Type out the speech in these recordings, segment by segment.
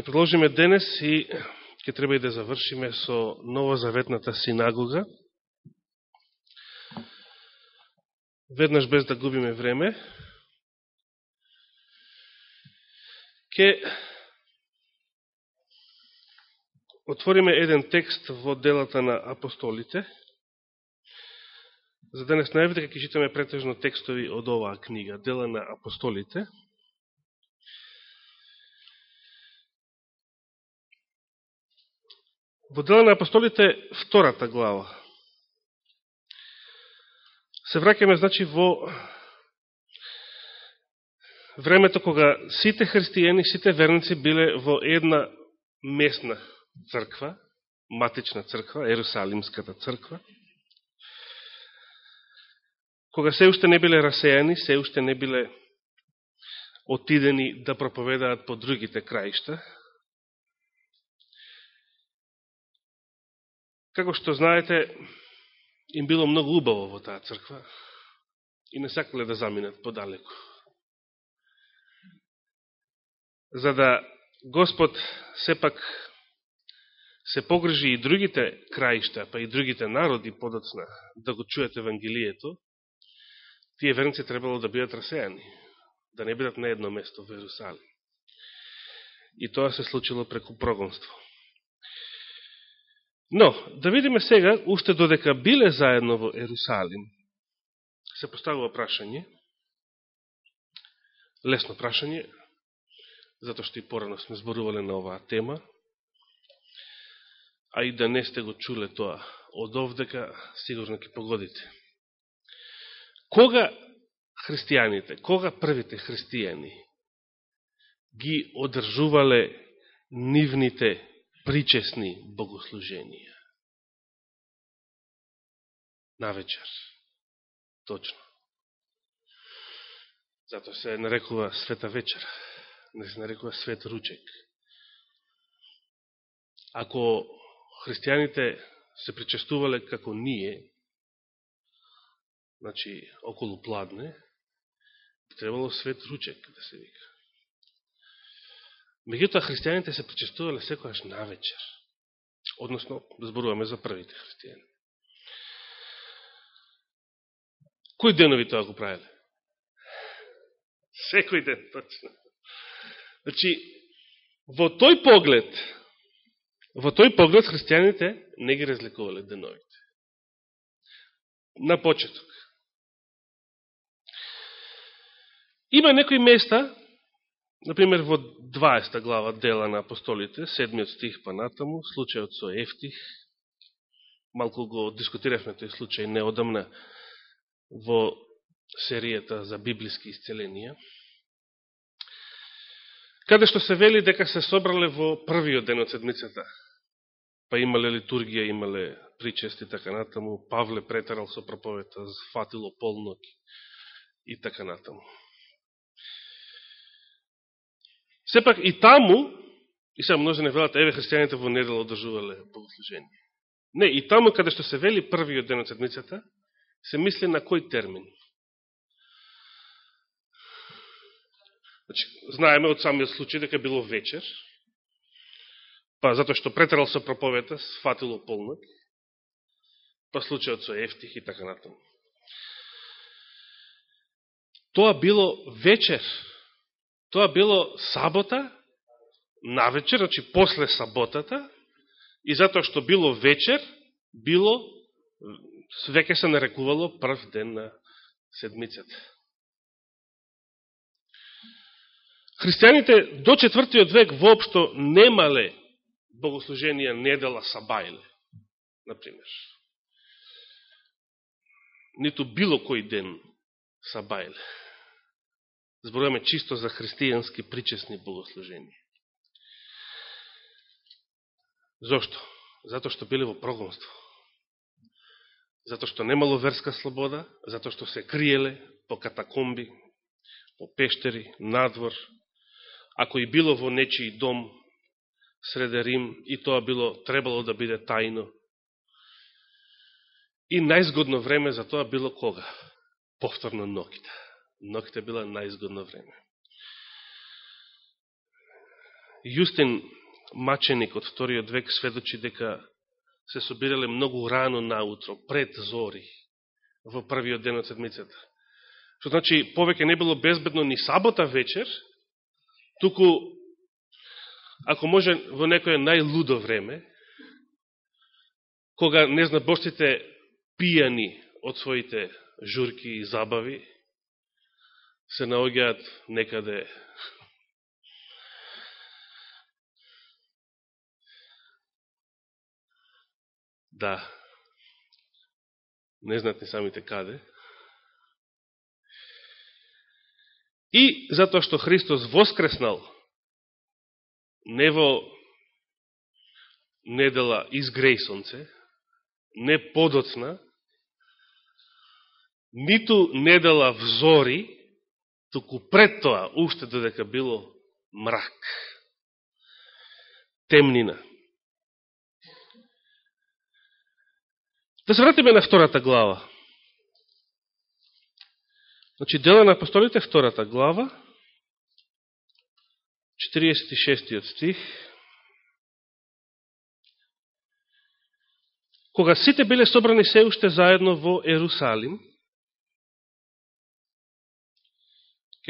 Ке продолжиме денес и ќе треба и да завршиме со новозаветната синагога. Веднаш без да губиме време, ќе отвориме еден текст во делата на апостолите. За денес најавите ќе читаме претежно текстови од оваа книга, Дела на апостолите. Во Дела на апостолите, втората глава. Се враќаме, значи, во времето кога сите христијани, сите верници биле во една местна црква, матична црква, Ерусалимската црква, кога се уште не биле расејани, се уште не биле отидени да проповедаат по другите краишта, Како што знаете, им било многу убаво во таа црква и не сакале да заминат подалеку. За да Господ сепак се погрежи и другите краишта, па и другите народи подоцна да го чујат Евангелието, тие верници требало да бидат расејани, да не бидат на едно место во Иерусалим. И тоа се случило преку прогонство. Но, да видиме сега, уште додека биле заедно во Ерусалим, се поставува прашање, лесно прашање, затоа што и порано сме зборувале на оваа тема, а и да не сте го чуле тоа од овдека, сигурно ќе погодите. Кога христијаните, кога првите христијани ги одржувале нивните причесни богослуженија. На вечер. Точно. Зато се нарекува света вечер. Не се нарекува свет ручек. Ако христијаните се причестувале како ние, значи околу пладне, требало свет ручек да се вика. Меѓутоа, христијаните се причестувале секојаш на вечер. Односно, зборуваме за првите христијани. Кој денови тоа го правиле? Секој ден, точно. Значи, во тој поглед, во тој поглед христијаните не ги разликувале деновите. На почеток. Има некои места Например, во 20 глава дела на апостолите, 7 стих па натаму, случајот со Ефтих, малку го дискутиравме тој случај неодамна во серијата за библиски исцеленија, каде што се вели дека се собрале во првиот ден од седмицата, па имале литургија, имале причести, така натаму, Павле претарал со проповета, фатило полноки и така натаму. Сепак и таму, и сега множи не велат, еве христијаните во недела одржувале богослужение. Не, и таму каде што се вели првиот ден од седмицата, се мисли на кој термин? Значи, знаеме од самиот случај дека било вечер, па затоа што претерал со проповета, сфатило полнок, па случајот со Ефтих и така натаму. Тоа било вечер, Тоа било сабота, навечер, значи после саботата, и затоа што било вечер, било, веќе се нарекувало прв ден на седмицата. Христијаните до четвртиот век воопшто немале богослуженија недела сабајле, например. Ниту било кој ден сабајле зборуваме чисто за христијански причесни богослуженија. Зошто? Зато што биле во прогонство. Зато што немало верска слобода, зато што се криеле по катакомби, по пештери, надвор. Ако и било во нечи дом среде Рим, и тоа било, требало да биде тајно. И најзгодно време за тоа било кога? Повторно ноките ноките била најзгодно време. Јустин Маченик од вториот век сведочи дека се собирале многу рано наутро, пред зори, во првиот ден од седмицата. Што значи, повеќе не било безбедно ни сабота вечер, туку, ако може во некоје најлудо време, кога не зна бошците пијани од своите журки и забави, се наоѓаат некаде да не знаат ни самите каде. И затоа што Христос воскреснал не во недела изгрејсонце, не подоцна, ниту недела взори, туку пред тоа, уште додека било мрак, темнина. Да се вратиме на втората глава. Значи, дела на апостолите, втората глава, 46 стих. Кога сите биле собрани се уште заедно во Ерусалим,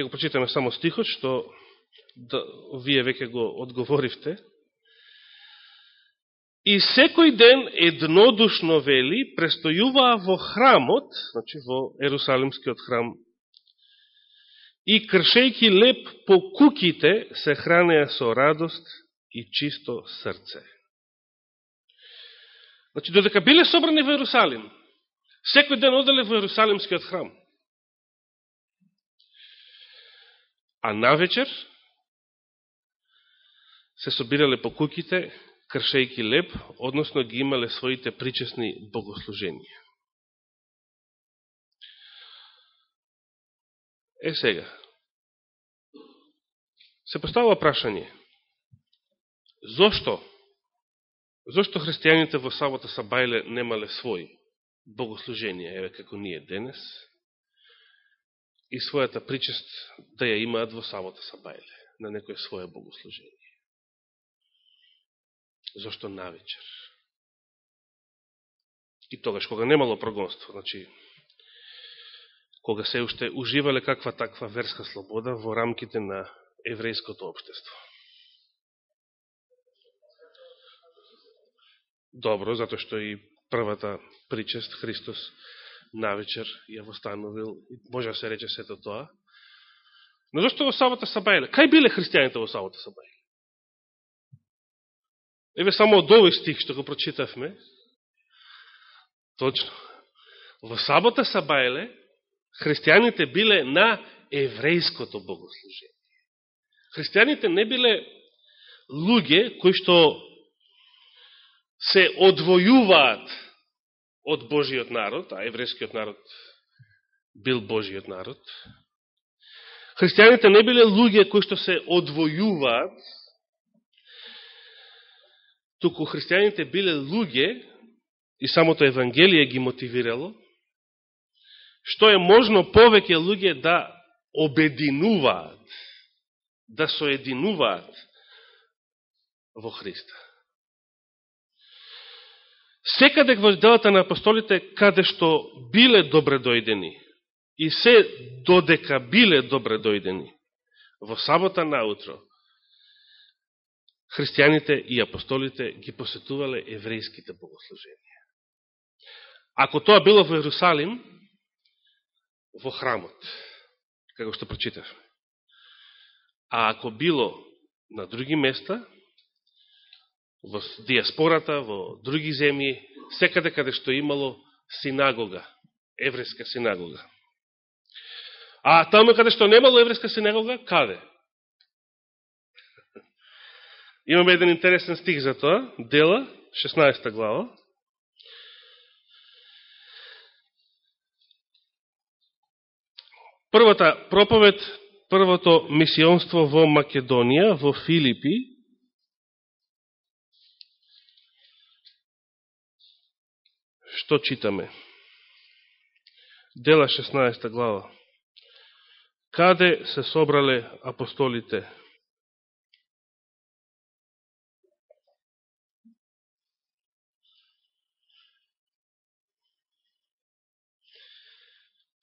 ќе го прочитаме само стихот, што да, вие веќе го одговоривте. И секој ден еднодушно вели, престојуваа во храмот, значи во Ерусалимскиот храм и кршејки леп по куките се хранеа со радост и чисто срце. Значи, додека биле собрани во Ерусалим, секој ден оделе во Ерусалимскиот храм. А навечер се собирале по куките, кршејки леп, односно ги имале своите причесни богослуженија. Е сега, се поставува прашање. Зошто? Зошто христијаните во сабота Сабајле немале своји богослуженија, еве како ние денес, и својата причест да ја имаат во сабота Сабајле, на некој своје богослужение? Зошто навечер? И тогаш, кога немало прогонство, значи, кога се уште уживале каква таква верска слобода во рамките на еврејското обштество. Добро, затоа што и првата причест Христос навечер ја востановил, може да се рече сето тоа. Но зашто во Сабота Сабајле? Кај биле христијаните во Сабота Сабајле? Еве само од овој стих што го прочитавме, точно, во Сабота Сабајле христијаните биле на еврејското богослужение христијаните не биле луѓе кои што се одвојуваат од Божиот народ, а еврејскиот народ бил Божиот народ. Христијаните не биле луѓе кои што се одвојуваат, туку христијаните биле луѓе, и самото Евангелие ги мотивирало, што е можно повеќе луѓе да обединуваат да соединуваат во Христа. Секаде во делата на апостолите, каде што биле добре дојдени, и се додека биле добре дојдени, во сабота наутро, христијаните и апостолите ги посетувале еврејските богослуженија. Ако тоа било во Јерусалим, во храмот, како што прочитавме. А ако било на други места, во диаспората, во други земји, секаде каде што имало синагога, евреска синагога. А таму каде што немало евреска синагога, каде? Имаме еден интересен стих за тоа, Дела, 16 глава. Првата проповед првото мисионство во Македонија, во Филипи, што читаме? Дела 16 глава. Каде се собрале апостолите?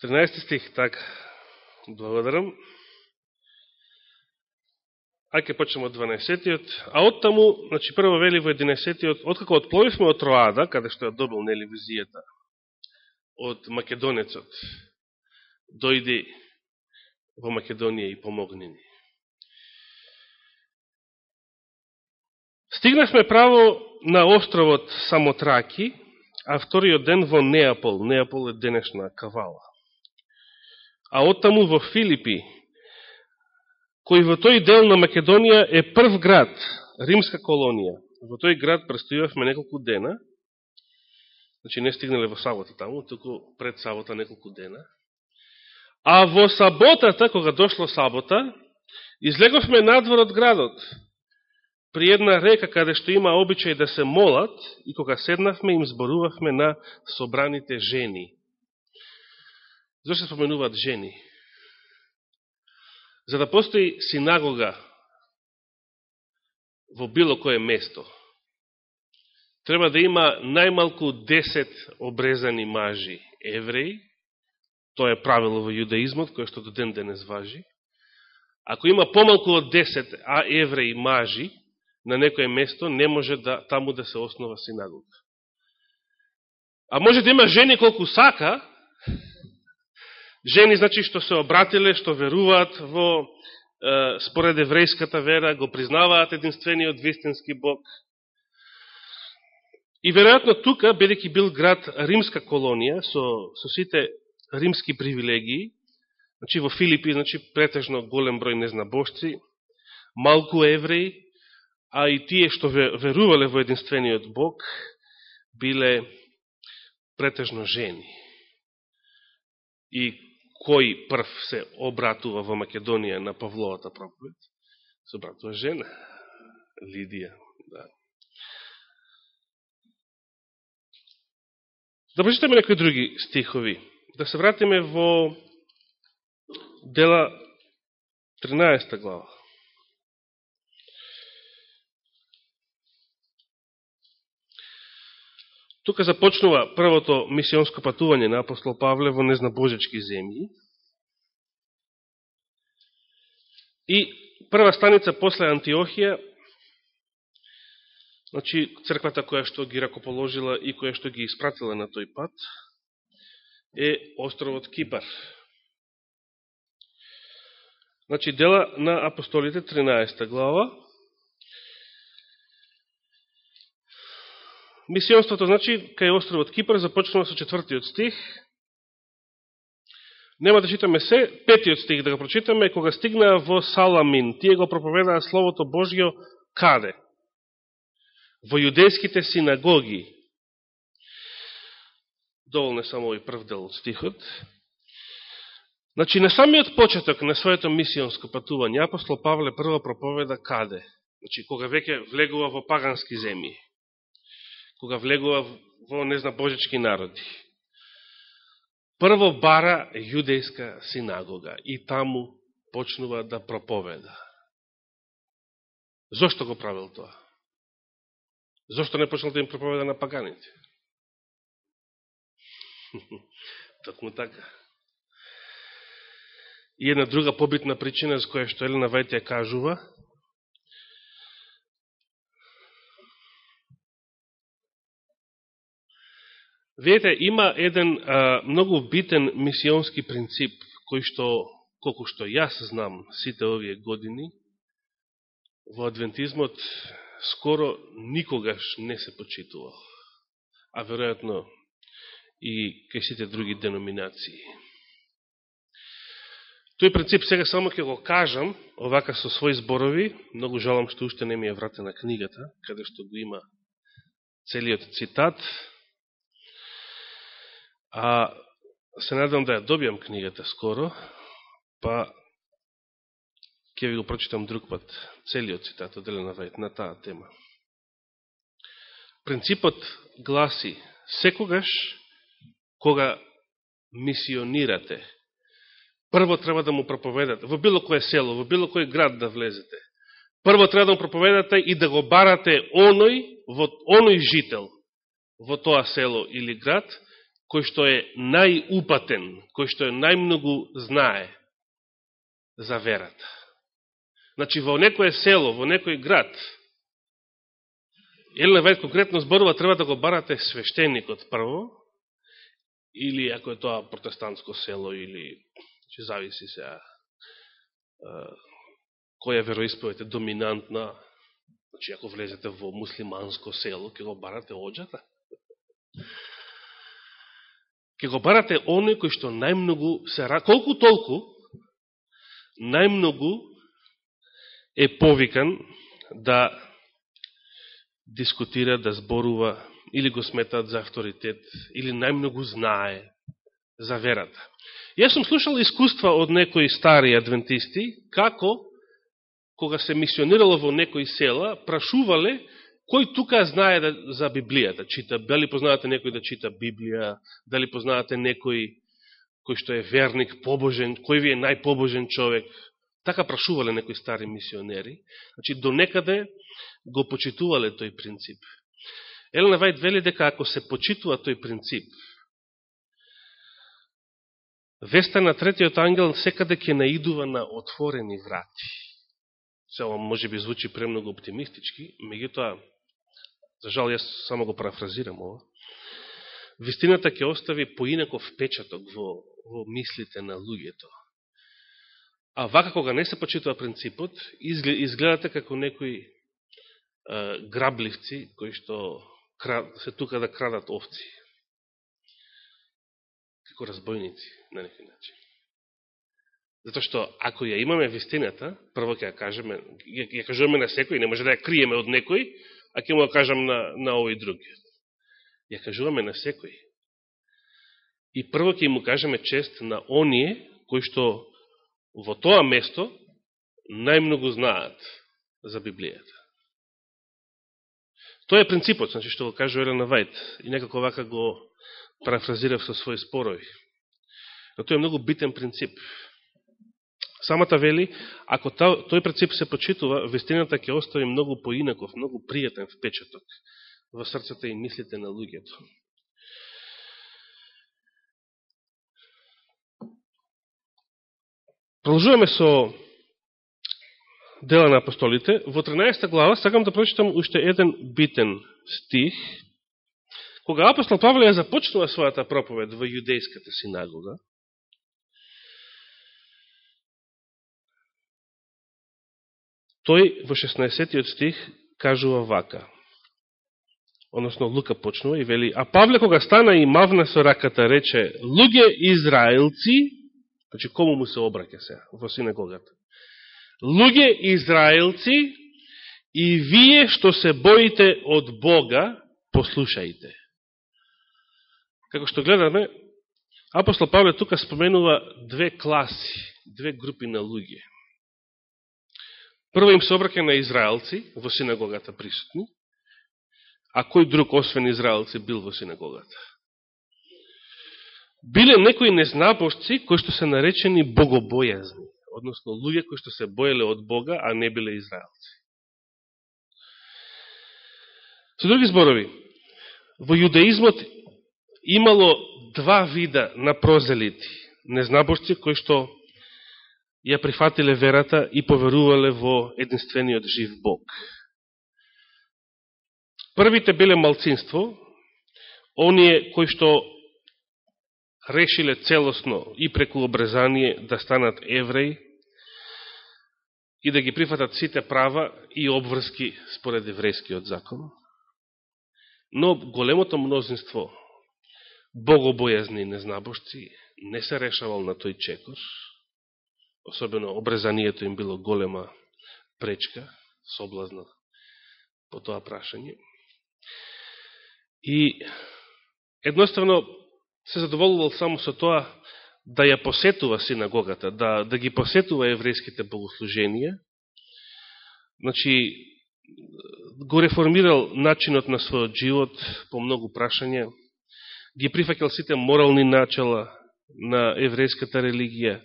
Тринадцати стих, така. Благодарам. Ајке почнем од 12-тиот. А од таму, значи прво вели во 11-тиот, откако отпловивме од Троада, каде што ја добил нели визијата од македонецот, дојди во Македонија и помогни ни. Стигнахме право на островот Самотраки, а вториот ден во Неапол. Неапол е денешна Кавала. А оттаму во Филипи, кој во тој дел на Македонија е прв град, римска колонија. Во тој град престојавме неколку дена, значи не стигнале во сабота таму, туку пред сабота неколку дена. А во саботата, кога дошло сабота, излеговме надвор од градот, при една река каде што има обичај да се молат, и кога седнавме, им зборувавме на собраните жени. Зошто се споменуваат жени? За да постои синагога во било кое место, треба да има најмалку 10 обрезани мажи евреи, тоа е правило во јудаизмот, кое што до ден денес важи. Ако има помалку од 10 а евреи мажи на некое место, не може да таму да се основа синагога. А може да има жени колку сака, Жени, значи, што се обратиле, што веруваат во, е, според еврејската вера, го признаваат единствениот вистински Бог. И веројатно тука, бидеќи бил град римска колонија, со, со сите римски привилегии, значи во Филипи, значи претежно голем број незнабошци, малку евреи, а и тие што верувале во единствениот Бог, биле претежно жени. И кој прв се обратува во Македонија на Павловата проповед? Се обратува жена, Лидија. Да. Да прочитаме некои други стихови. Да се вратиме во дела 13 глава. Тука започнува првото мисионско патување на апостол Павле во незнабожечки земји. И прва станица после Антиохија, значи црквата која што ги ракоположила и која што ги испратила на тој пат, е островот Кипар. Значи, дела на апостолите, 13 глава, Мисионството, значи, кај островот Кипар започнува со четвртиот стих. Нема да читаме се, петиот стих да го прочитаме, кога стигнаа во Саламин, тие го проповедаа Словото Божјо каде? Во јудејските синагоги. Доволно е само овој прв дел од стихот. Значи, на самиот почеток на своето мисионско патување, апостол Павле прво проповеда каде? Значи, кога веќе влегува во пагански земји кога влегува во незнабожечки народи. Прво бара јудејска синагога и таму почнува да проповеда. Зошто го правил тоа? Зошто не почнал да им проповеда на паганите? Токму така. И една друга побитна причина, за која што Елена Вајтја кажува, Видете, има еден а, многу битен мисионски принцип, кој што, колко што јас знам сите овие години, во адвентизмот скоро никогаш не се почитувал, а веројатно и кај сите други деноминации. Тој принцип сега само ќе го кажам, овака со своји зборови, многу жалам што уште не ми е вратена книгата, каде што го има целиот цитат, А се надам да ја добијам книгата скоро, па ќе ви го прочитам друг пат, целиот цитат од Елена Вајт на таа тема. Принципот гласи, секогаш кога мисионирате, прво треба да му проповедате, во било кое село, во било кој град да влезете, прво треба да му проповедате и да го барате оној, во, оној жител во тоа село или град, кој што е најупатен, кој што е најмногу знае за верата. Значи, во некое село, во некој град, Елена Вајд конкретно зборува, треба да го барате свештеникот прво, или ако е тоа протестантско село, или че зависи се а, која вероисповед е доминантна, значи ако влезете во муслиманско село, ќе го барате оджата ќе го барате оној кој што најмногу се колку толку најмногу е повикан да дискутира, да зборува, или го сметаат за авторитет, или најмногу знае за верата. Јас сум слушал искуства од некои стари адвентисти, како, кога се мисионирало во некои села, прашувале кој тука знае да, за Библијата, да чита, дали познавате некој да чита Библија, дали познавате некој кој што е верник, побожен, кој ви е најпобожен човек. Така прашувале некои стари мисионери. Значи, до некаде го почитувале тој принцип. Елена Вајд вели дека ако се почитува тој принцип, веста на третиот ангел секаде ќе наидува на отворени врати. Само може би звучи премногу оптимистички, меѓутоа, за жал, јас само го парафразирам ова, вистината ќе остави поинаков печаток во, во мислите на луѓето. А вака кога не се почитува принципот, изгледате како некои грабливци кои што се тука да крадат овци. Како разбойници, на некој начин. Затоа што, ако ја имаме вистината, прво ќе ја кажеме, ја, ја кажуваме на секој, не може да ја криеме од некој, а ќе му кажам на, на овој други. Ја кажуваме на секој. И прво ќе му кажеме чест на оние кои што во тоа место најмногу знаат за Библијата. Тоа е принципот, значи, што го кажува Елена Вајт, и некако вака го парафразирав со своји спорови. Но тоа е многу битен принцип. Самата вели, ако тој принцип се почитува, вестината ќе остави многу поинаков, многу пријатен впечаток во срцата и мислите на луѓето. Продолжуваме со Дела на апостолите, во 13 глава сакам да прочитам уште еден битен стих, кога апостол Павле ја започнува својата проповед во јудејската синагога, тој во 16-тиот стих кажува вака. Односно, Лука почнува и вели, а Павле кога стана и мавна со раката рече, луѓе израелци, значи кому му се обраќа се во синагогата? луѓе израелци и вие што се боите од Бога, послушајте. Како што гледаме, апостол Павле тука споменува две класи, две групи на луѓе. Прво им се обраке на израелци во синагогата присутни, а кој друг освен израелци бил во синагогата? Биле некои незнабожци кои што се наречени богобојазни односно луѓе кои што се боеле од Бога, а не биле израелци. Со други зборови, во јудеизмот имало два вида на прозелити, незнаборци кои што ја прифатиле верата и поверувале во единствениот жив Бог. Првите биле малцинство, оние кои што решиле целосно и преку обрезание да станат евреи, и да ги прифатат сите права и обврски според еврејскиот закон. Но големото мнозинство богобојазни незнабошци не се решавал на тој чекор, особено обрезанието им било голема пречка, соблазна по тоа прашање. И едноставно се задоволувал само со тоа да ја посетува синагогата, да, да ги посетува еврејските богослуженија, значи, го реформирал начинот на својот живот по многу прашања, ги прифакал сите морални начала на еврејската религија,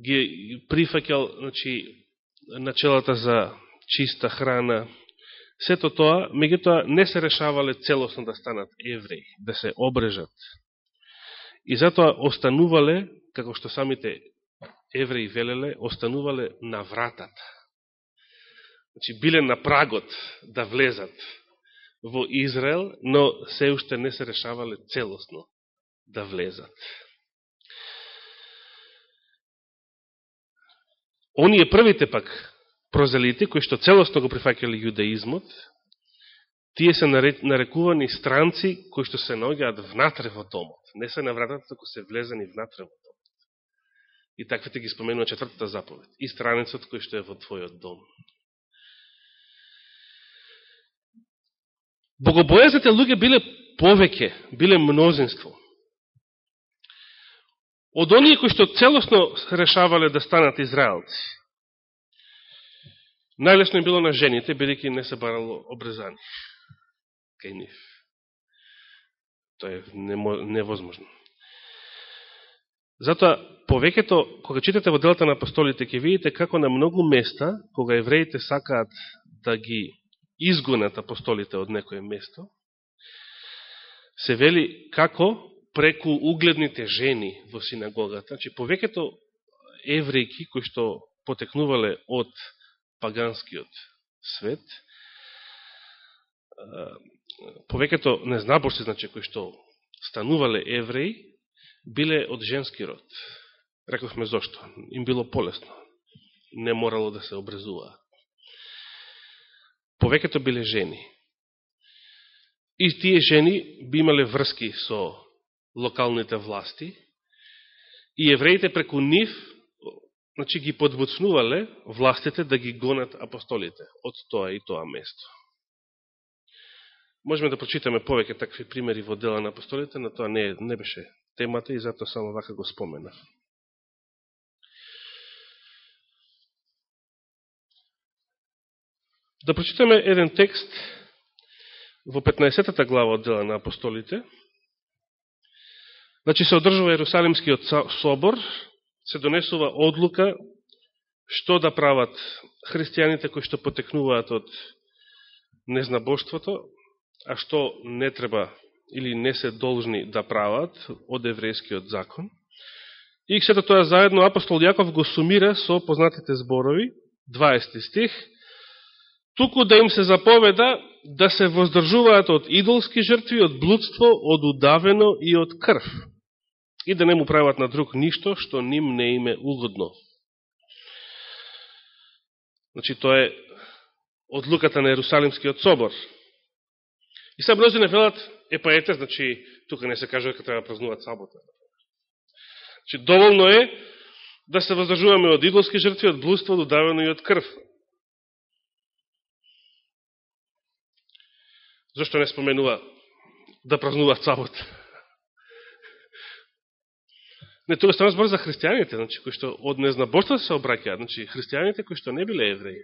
ги прифакел, значи, началата за чиста храна, сето тоа, меѓутоа не се решавале целосно да станат евреи, да се обрежат. И затоа останувале, како што самите евреи велеле, останувале на вратата. Значи, биле на прагот да влезат во Израел, но се уште не се решавале целосно да влезат. Оние првите пак прозелити, кои што целосно го прифакали јудаизмот, тие се нарекувани странци кои што се наоѓаат внатре во домот. Не се на вратата, току се влезани внатре во домот. И таквите ги споменува четвртата заповед. И странецот кој што е во твојот дом. Богобојазните луѓе биле повеќе, биле мнозинство. Од оние кои што целосно решавале да станат израелци, најлесно им било на жените, бидеќи не се барало обрезани кај нив. Тоа е невозможно. Затоа, повеќето, кога читате во делата на апостолите, ќе видите како на многу места, кога евреите сакаат да ги изгонат апостолите од некое место, се вели како преку угледните жени во синагогата, значи повеќето еврејки кои што потекнувале од паганскиот свет, повеќето незнаборци, значи, кои што станувале евреи, биле од женски род. Рековме зошто. Им било полесно. Не морало да се обрезуваат. Повеќето биле жени. И тие жени би имале врски со локалните власти и евреите преку нив значи, ги подбуцнувале властите да ги гонат апостолите од тоа и тоа место. Можеме да прочитаме повеќе такви примери во дела на апостолите, но тоа не, не беше темата и затоа само вака го спомена. Да прочитаме еден текст во 15 глава од дела на апостолите, Значи се одржува Јерусалимскиот собор, се донесува одлука што да прават христијаните кои што потекнуваат од незнабоштвото, а што не треба или не се должни да прават од еврејскиот закон. И сето тоа заедно апостол Јаков го сумира со познатите зборови, 20 стих, туку да им се заповеда да се воздржуваат од идолски жртви, од блудство, од удавено и од крв и да не му прават на друг ништо што ним не име угодно. Значи, тоа е одлуката на Ерусалимскиот собор. И са множи велат, е па ете, значи, тука не се кажува дека треба да празнуват сабота. Значи, доволно е да се воздржуваме од идолски жртви, од блудство, додавено и од крв. Зошто не споменува да празнуваат сабота? Не, тоа стана збор за христијаните, значи, кои што од незнаборство се обраќаат, значи, христијаните кои што не биле евреи.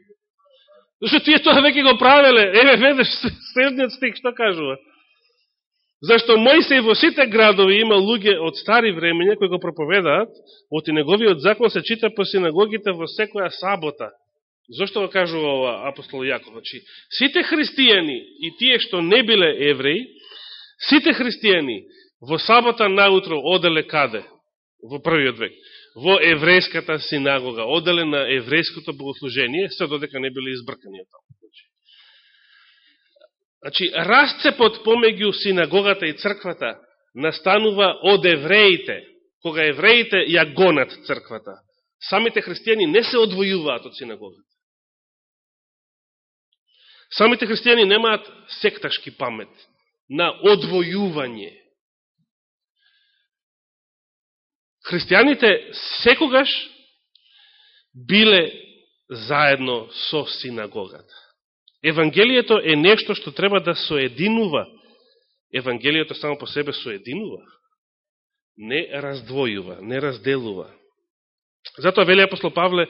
Зашто тие тоа веќе го правеле, еве, ведеш, следниот стик, што кажува? Зашто Мојсей во сите градови има луѓе од стари времења кои го проповедаат, од и неговиот закон се чита по синагогите во секоја сабота. Зошто го кажува ова апостол Јаков? Значи, сите христијани и тие што не биле евреи, сите христијани во сабота наутро оделе каде? Во првиот век, во еврејската синагога, оделен на еврејското богослужение, се додека не биле избркани од Значи, расцепот помеѓу синагогата и црквата настанува од евреите, кога евреите ја гонат црквата. Самите христијани не се одвојуваат од синагогата. Самите христијани немаат секташки памет на одвојување христијаните секогаш биле заедно со синагогата. Евангелието е нешто што треба да соединува. Евангелието само по себе соединува. Не раздвојува, не разделува. Затоа вели апостол Павле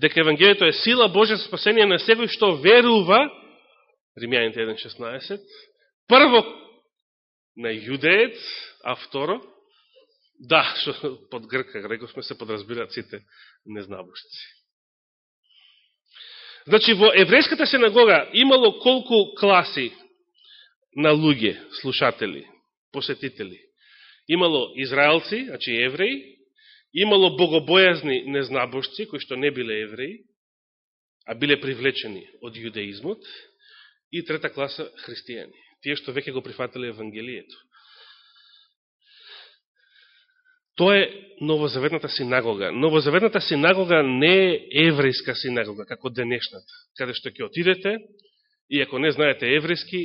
дека Евангелието е сила Божја за спасение на секој што верува, Римјаните 1.16, прво на јудеец, а второ Да, што под грка, рековме се подразбираат сите незнабошци. Значи, во еврејската синагога имало колку класи на луѓе, слушатели, посетители. Имало израелци, значи евреи, имало богобојазни незнабошци, кои што не биле евреи, а биле привлечени од јудеизмот, и трета класа христијани, тие што веќе го прифатиле Евангелието. Тоа е новозаветната синагога. Новозаветната синагога не е еврејска синагога, како денешната, каде што ќе отидете и ако не знаете еврејски,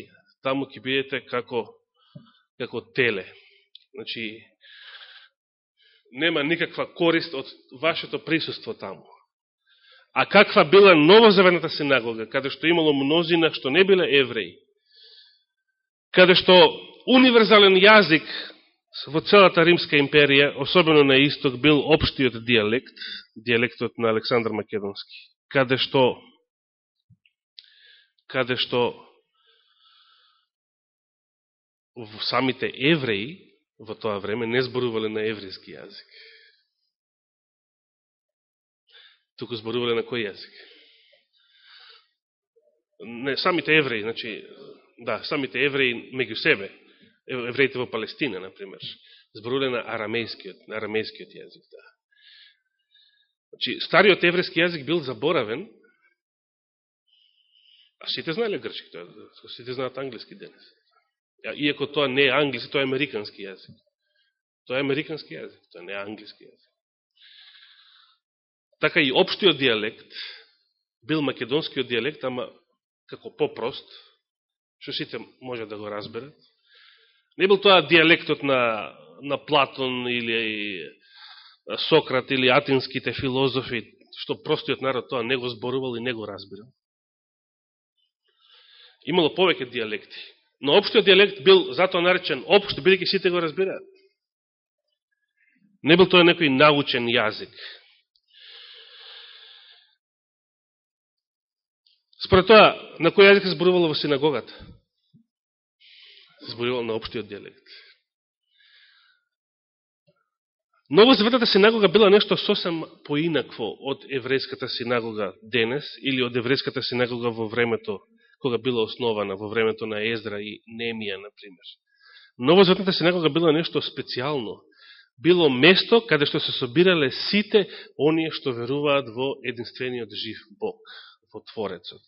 таму ќе бидете како, како теле. Значи, нема никаква корист од вашето присуство таму. А каква била новозаветната синагога, каде што имало мнозина што не биле евреи, каде што универзален јазик во целата Римска империја, особено на исток, бил обштиот диалект, диалектот на Александр Македонски, каде што каде што самите евреи во тоа време не зборувале на еврејски јазик. Туку зборувале на кој јазик? Не, самите евреи, значи, да, самите евреи меѓу себе, евреите во Палестина, например, зборувале на арамејскиот, на арамејскиот јазик, да. Значи, стариот еврејски јазик бил заборавен, а сите знаеле грчки, сите знаат англиски денес. Иако тоа не е англиски, тоа е американски јазик. Тоа е американски јазик, тоа не е англиски јазик. Така и обштиот диалект бил македонскиот диалект, ама како попрост, што сите може да го разберат. Не бил тоа диалектот на, на Платон или Сократ или атинските филозофи, што простиот народ тоа не го зборувал и не го разбирал. Имало повеќе диалекти. Но обштиот диалект бил затоа наречен обшто, бидеќи сите го разбираат. Не бил тоа некој научен јазик. Според тоа, на кој јазик се зборувало во синагогата? Зборувал на обштиот диалект. Новозаветната синагога била нешто сосем поинакво од еврејската синагога денес или од еврејската синагога во времето кога била основана во времето на Ездра и Немија, например. Новозаветната синагога била нешто специјално. Било место каде што се собирале сите оние што веруваат во единствениот жив Бог, во Творецот.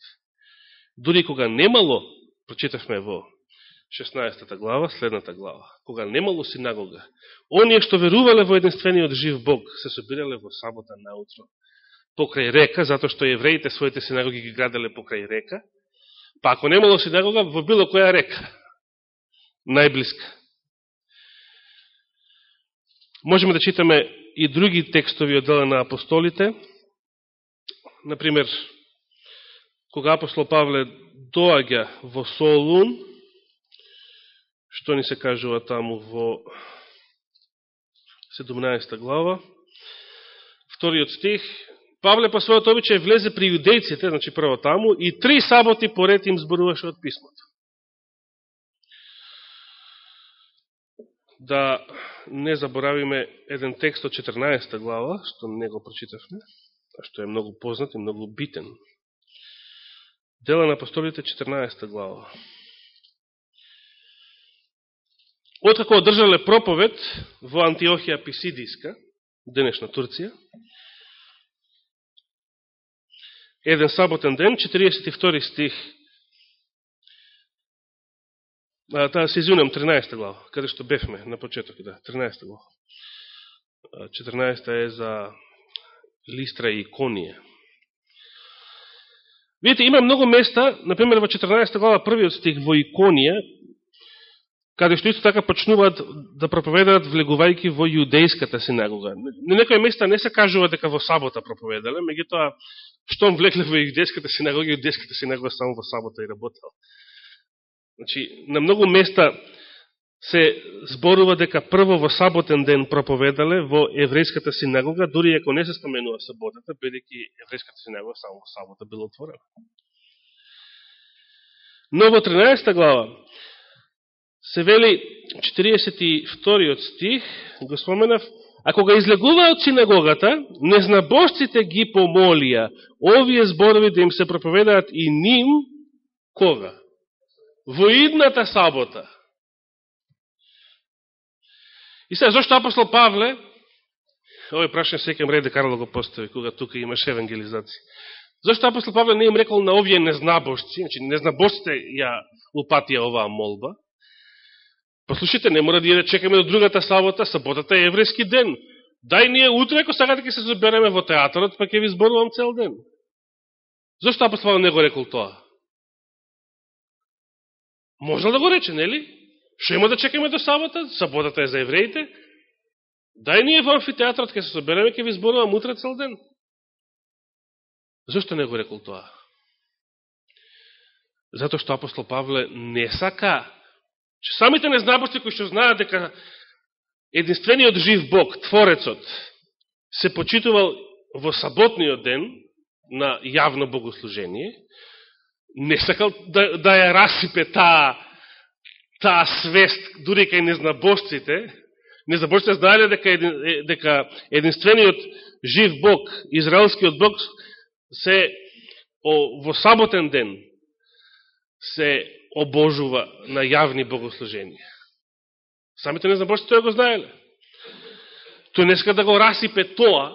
Дури кога немало, прочитавме во 16 глава, следната глава, кога немало синагога, оние што верувале во единствениот жив Бог се собирале во сабота наутро покрај река, затоа што евреите своите синагоги ги граделе покрај река, Па ако немало синагога, во било која река, најблиска. Можеме да читаме и други текстови од дела на апостолите. Например, кога апостол Павле доаѓа во Солун, што ни се кажува таму во 17 глава, вториот стих, Павле по својот обичај влезе при јудејците, значи прво таму, и три саботи поред им зборуваше од писмото. Да не заборавиме еден текст од 14 глава, што не го прочитавме, а што е многу познат и многу битен. Дела на апостолите 14 глава. Откако одржале проповед во Антиохија Писидиска, денешна Турција, еден саботен ден, 42 стих, а, таа се извинам 13 глава, каде што бевме на почеток, да, 13 глава. 14 е за Листра и Иконија. Видите, има многу места, например во 14 глава првиот стих во Иконија, каде што исто така почнуваат да проповедаат влегувајќи во јудејската синагога. На некој места не се кажува дека во сабота проповедале, меѓутоа штом влегле во јудејската синагога, јудејската синагога само во сабота и работел. Значи, на многу места се зборува дека прво во саботен ден проповедале во еврејската синагога, дури ако не се споменува саботата, бидејќи еврејската синагога само во сабота била отворена. Но во 13 глава се вели 42 стих, го споменав, А кога излегува од синагогата, незнабожците ги помолија овие зборови да им се проповедаат и ним, кога? Во идната сабота. И сега, зашто апостол Павле, овој прашање секем реде Карло го постави, кога тука имаше евангелизација. Зашто апостол Павле не им рекол на овие незнабожци, значи незнабожците ја упатија оваа молба, Па Послушайте, не мора да ја чекаме до другата сабота, саботата е еврејски ден. Дај ние утре, ако сакате ќе се собереме во театарот, па ќе ви зборувам цел ден. Зошто апостол не го рекол тоа? Можел да го рече, нели? Шо има да чекаме до сабота? Саботата е за евреите. Дај ние во амфитеатрот ќе се собереме, ќе ви зборувам утре цел ден. Зошто не го рекол тоа? Зато што апостол Павле не сака Че самите незнаборци кои што знаат дека единствениот жив Бог, Творецот, се почитувал во саботниот ден на јавно богослужение, не сакал да, да ја расипе таа таа свест, дури кај незнабожците, незнабожците знаеле дека, един, дека единствениот жив Бог, израелскиот Бог, се о, во саботен ден се обожува на јавни богослуженија. Самите незнабожци тоа го знаеле. Тој не сака да го расипе тоа,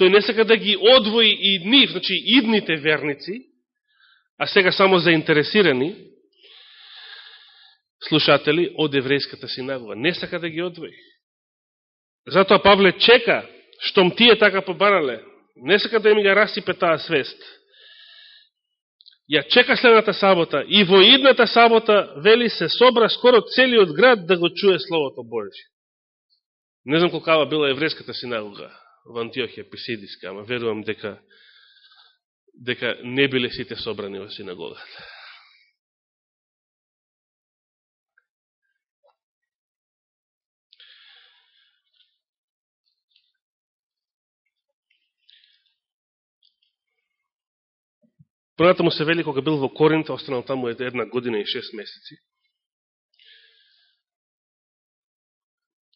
тој не сака да ги одвои и нив, значи идните верници, а сега само заинтересирани слушатели од еврејската синагога. Не сака да ги одвои. Затоа Павле чека, штом тие така побарале, не сака да им ga расипе таа свест ја чека следната сабота и во идната сабота, вели, се собра скоро целиот град да го чуе Словото Божие. Не знам колкава била еврејската синагога во Антиохија Писидиска, ама верувам дека дека не биле сите собрани во синагогата. Првата му се вели кога бил во Коринт, останал таму една година и шест месеци.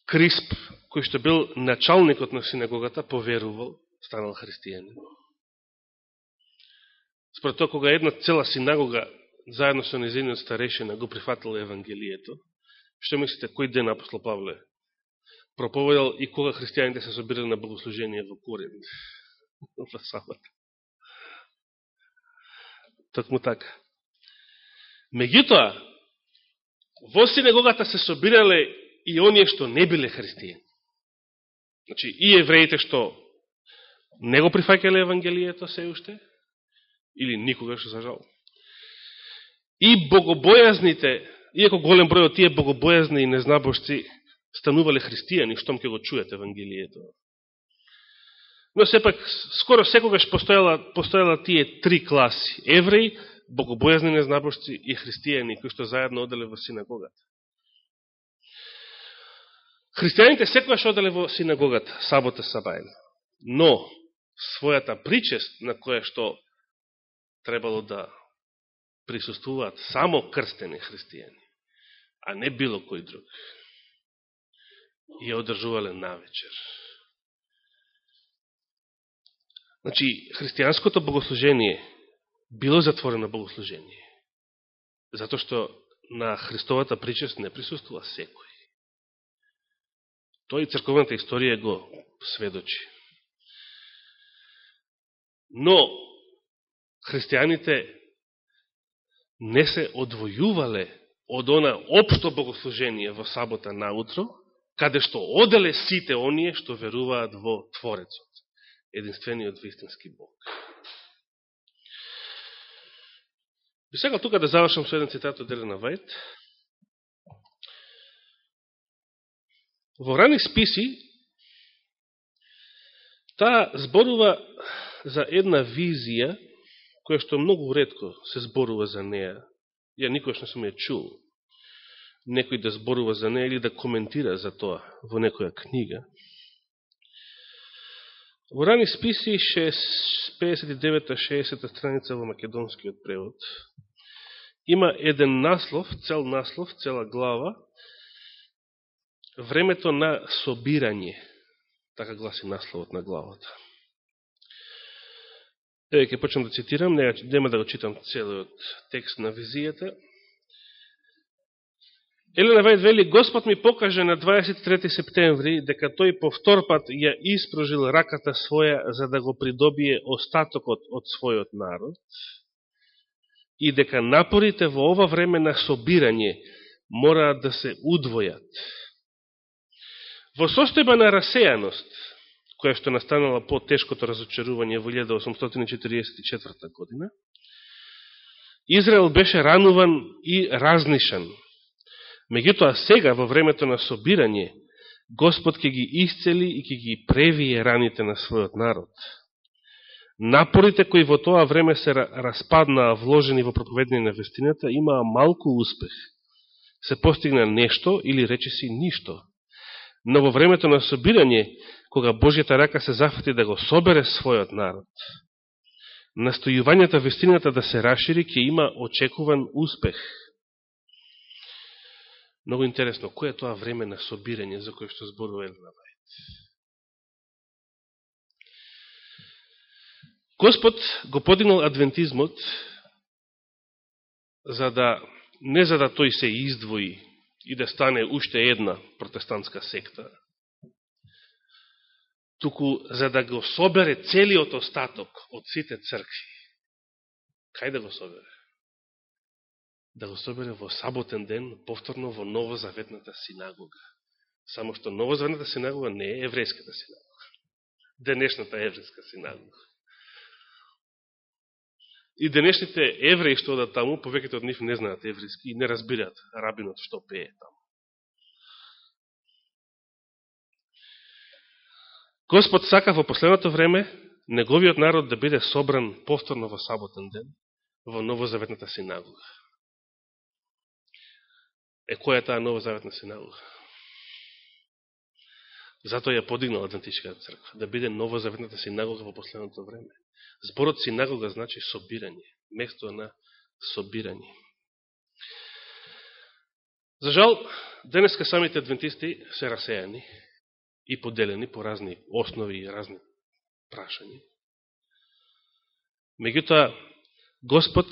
Крисп, кој што бил началникот на синагогата, поверувал, станал христијанин. Според тоа, кога една цела синагога, заедно со незиниот старешина, го прифатила Евангелието, што мислите, кој ден апостол Павле проповедал и кога христијаните се собирали на богослужение во Коринт, во сабата. Токму така. Меѓутоа, во синагогата се собирале и оние што не биле христијани. Значи, и евреите што не го прифакеле Евангелието се уште, или никогаш, за жал. И богобојазните, иако голем број од тие богобојазни и незнабошци станувале христијани, штом ќе го чујат Евангелието. Но сепак, скоро секогаш постојала, постојала тие три класи. Евреи, богобојазни незнабошци и христијани, кои што заедно оделе во синагогата. Христијаните секогаш оделе во синагогата, сабота сабајна. Но, својата причест на која што требало да присуствуваат само крстени христијани, а не било кој друг, ја одржувале на вечер. Значи, христијанското богослужение било затворено богослужение. Зато што на Христовата причест не присуствува секој. Тој црковната историја го сведочи. Но, христијаните не се одвојувале од она општо богослужение во сабота наутро, каде што оделе сите оние што веруваат во Творецот единствениот вистински Бог. Би сега тука да завршам со еден цитат од Елена Вајт. Во рани списи, таа зборува за една визија, која што многу редко се зборува за неја. Ја никош не сум ја чул. Некој да зборува за неја или да коментира за тоа во некоја книга. Во рани списи 59-60 страница во македонскиот превод има еден наслов, цел наслов, цела глава, времето на собирање Така гласи насловот на главата. Еве ќе почнем да цитирам, нема да го читам целиот текст на визијата. Елена Вајд вели, Господ ми покаже на 23. септември дека тој повтор пат ја испружил раката своја за да го придобие остатокот од својот народ и дека напорите во ова време на собирање мораат да се удвојат. Во состојба на расејаност, која што настанала по тешкото разочарување во 1844 година, Израел беше рануван и разнишан. Меѓутоа сега, во времето на собирање, Господ ќе ги исцели и ќе ги превие раните на својот народ. Напорите кои во тоа време се распаднаа вложени во проповедение на вестината имаа малку успех. Се постигна нешто или речеси ништо но во времето на собирање, кога Божјата рака се зафати да го собере својот народ, настојувањето вестината да се расшири ќе има очекуван успех. Много интересно, кој е тоа време на собирање за кој што зборува Елена Вајд? Господ го подигнал адвентизмот за да не за да тој се издвои и да стане уште една протестантска секта, туку за да го собере целиот остаток од сите цркви. Кај да го собере? Да го собере во саботен ден, повторно во новозаветната синагога. Само што новозаветната синагога не е еврејската синагога. Денешната еврејска синагога. И денешните евреи што одат таму, повеќето од нив не знаат еврејски и не разбираат рабинот што пее таму. Господ сака во последното време неговиот народ да биде собран повторно во саботен ден во новозаветната синагога. Е, која е таа новозаветна синагога? Затоа ја подигнала Адвентичката црква, да биде новозаветната синагога во последното време. Зборот синагога значи собирање, место на собирање. За жал, денеска самите адвентисти се расејани и поделени по разни основи и разни прашања. Меѓутоа, Господ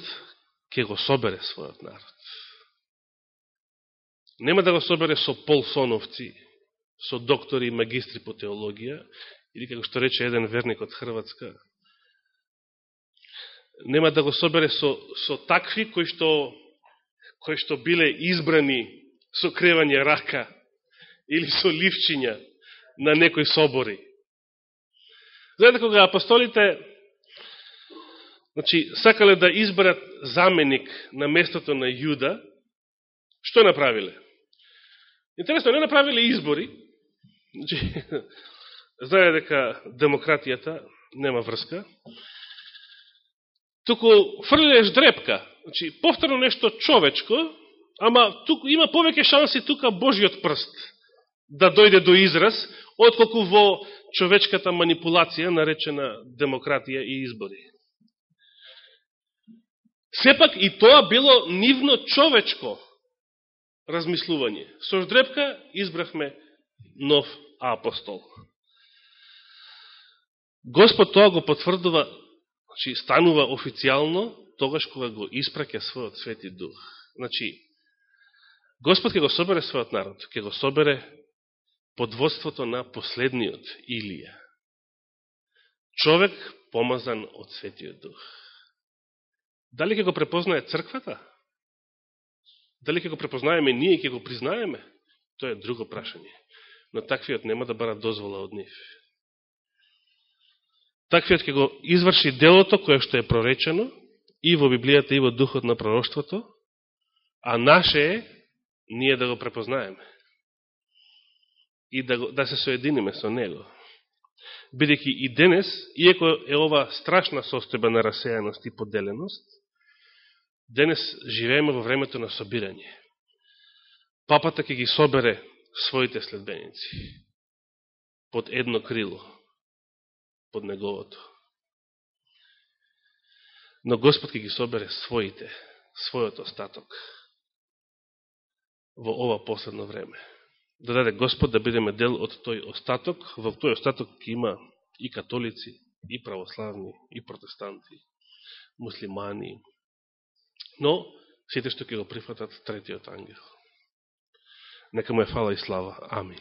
ќе го собере својот народ. Нема да го собере со полсоновци, со доктори и магистри по теологија, или како што рече еден верник од Хрватска, нема да го собере со, со такви кои што, кои што биле избрани со кревање рака или со ливчиња на некои собори. Знаете, кога апостолите значи, сакале да изберат заменик на местото на Јуда, што направиле? Интересно, не направиле избори, значи, знае дека демократијата нема врска, туку фрлиле дрепка. Значи, повторно нешто човечко, ама туку, има повеќе шанси тука Божиот прст да дојде до израз, отколку во човечката манипулација, наречена демократија и избори. Сепак и тоа било нивно човечко размислување. Со ждрепка избрахме нов апостол. Господ тоа го потврдува Значи, станува официјално тогаш кога го испраќа својот свети дух. Значи, Господ ќе го собере својот народ, ќе го собере под водството на последниот Илија. Човек помазан од светиот дух. Дали ќе го препознае црквата? Дали ќе го препознаеме ние и ќе го признаеме? Тоа е друго прашање. Но таквиот нема да бара дозвола од нив таквиот ќе го изврши делото кое што е проречено и во Библијата и во духот на пророштвото, а наше е ние да го препознаеме и да, го, да се соединиме со него. Бидеќи и денес, иеко е ова страшна состојба на расејаност и поделеност, денес живееме во времето на собирање. Папата ќе ги собере своите следбеници под едно крило под неговото. Но Господ ќе ги собере своите, својот остаток во ова последно време. да даде Господ да бидеме дел од тој остаток. Во тој остаток ќе има и католици, и православни, и протестанти, муслимани, но сите што ќе го прифатат третиот ангел. Нека му е фала и слава. Амин.